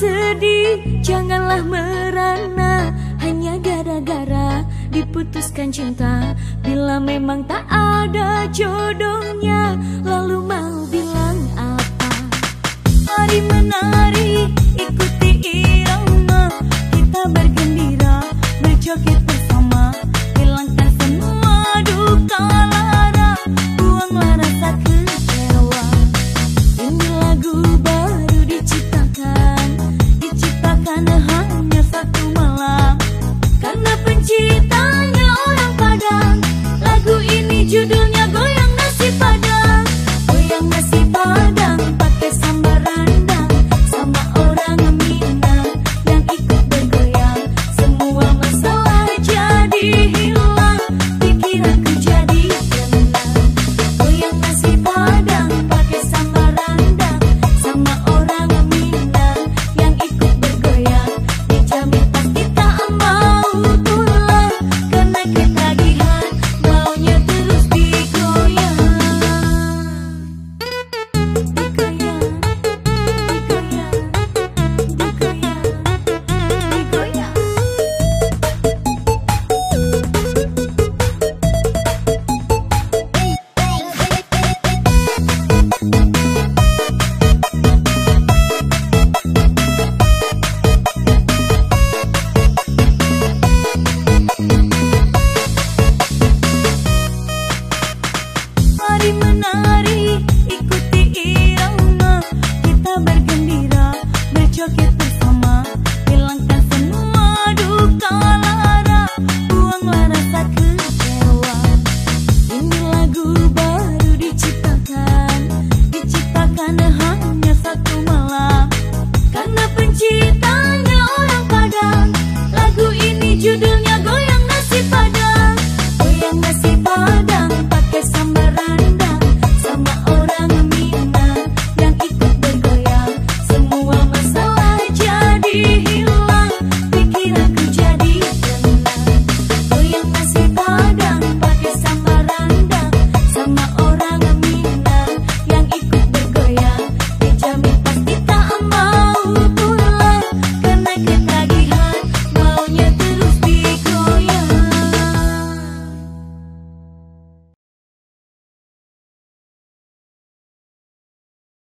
sedih Janganlah merana. Hanya gara-gara diputuskan cinta. Bila memang tak ada jodohnya Lalu mau bilang apa? Mari menari